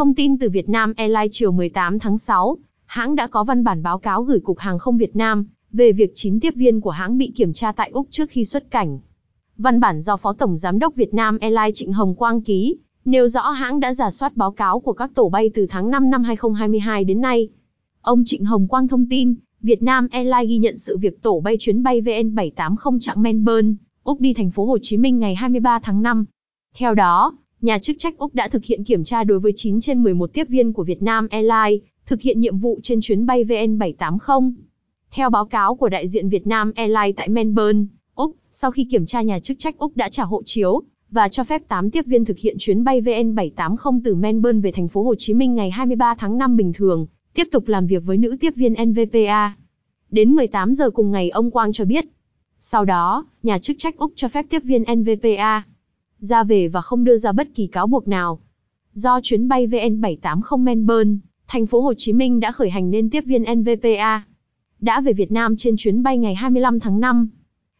Thông tin từ Vietnam Airlines chiều 18 tháng 6, hãng đã có văn bản báo cáo gửi Cục Hàng không Việt Nam về việc 9 tiếp viên của hãng bị kiểm tra tại Úc trước khi xuất cảnh. Văn bản do Phó Tổng Giám đốc Vietnam Airlines Trịnh Hồng Quang ký, nêu rõ hãng đã giả soát báo cáo của các tổ bay từ tháng 5 năm 2022 đến nay. Ông Trịnh Hồng Quang thông tin, Vietnam Airlines ghi nhận sự việc tổ bay chuyến bay VN780 chặng Melbourne, Úc đi thành phố Hồ Chí Minh ngày 23 tháng 5. Theo đó, nhà chức trách Úc đã thực hiện kiểm tra đối với 9 trên 11 tiếp viên của Vietnam Airlines, thực hiện nhiệm vụ trên chuyến bay VN780. Theo báo cáo của đại diện Vietnam Airlines tại Melbourne, Úc, sau khi kiểm tra nhà chức trách Úc đã trả hộ chiếu và cho phép 8 tiếp viên thực hiện chuyến bay VN780 từ Melbourne về thành phố Hồ Chí Minh ngày 23 tháng 5 bình thường, tiếp tục làm việc với nữ tiếp viên NVPA. Đến 18 giờ cùng ngày ông Quang cho biết. Sau đó, nhà chức trách Úc cho phép tiếp viên NVPA ra về và không đưa ra bất kỳ cáo buộc nào. Do chuyến bay VN780 Melbourne, thành phố Hồ Chí Minh đã khởi hành nên tiếp viên NVPA đã về Việt Nam trên chuyến bay ngày 25 tháng 5.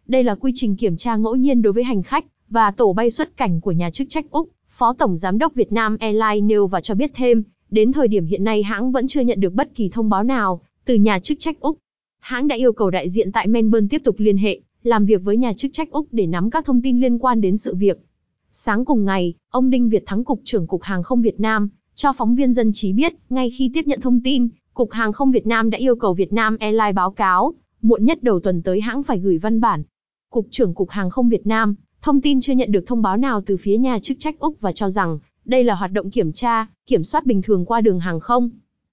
Đây là quy trình kiểm tra ngẫu nhiên đối với hành khách và tổ bay xuất cảnh của nhà chức trách Úc, Phó Tổng Giám đốc Việt Nam Airlines nêu và cho biết thêm, đến thời điểm hiện nay hãng vẫn chưa nhận được bất kỳ thông báo nào từ nhà chức trách Úc. Hãng đã yêu cầu đại diện tại Melbourne tiếp tục liên hệ, làm việc với nhà chức trách Úc để nắm các thông tin liên quan đến sự việc. Sáng cùng ngày, ông Đinh Việt Thắng Cục trưởng Cục Hàng không Việt Nam, cho phóng viên dân trí biết, ngay khi tiếp nhận thông tin, Cục Hàng không Việt Nam đã yêu cầu Việt Nam Airlines báo cáo, muộn nhất đầu tuần tới hãng phải gửi văn bản. Cục trưởng Cục Hàng không Việt Nam, thông tin chưa nhận được thông báo nào từ phía nhà chức trách Úc và cho rằng, đây là hoạt động kiểm tra, kiểm soát bình thường qua đường hàng không.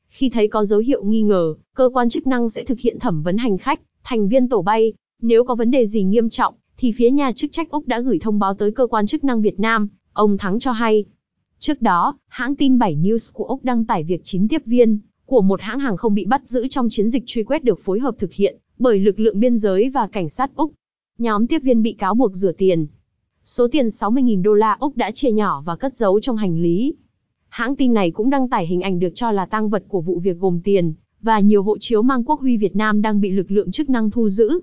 Khi thấy có dấu hiệu nghi ngờ, cơ quan chức năng sẽ thực hiện thẩm vấn hành khách, thành viên tổ bay. Nếu có vấn đề gì nghiêm trọng, thì phía nhà chức trách Úc đã gửi thông báo tới cơ quan chức năng Việt Nam, ông Thắng cho hay. Trước đó, hãng tin 7 News của Úc đăng tải việc 9 tiếp viên của một hãng hàng không bị bắt giữ trong chiến dịch truy quét được phối hợp thực hiện bởi lực lượng biên giới và cảnh sát Úc. Nhóm tiếp viên bị cáo buộc rửa tiền. Số tiền 60.000 đô la Úc đã chia nhỏ và cất giấu trong hành lý. Hãng tin này cũng đăng tải hình ảnh được cho là tang vật của vụ việc gồm tiền và nhiều hộ chiếu mang quốc huy Việt Nam đang bị lực lượng chức năng thu giữ,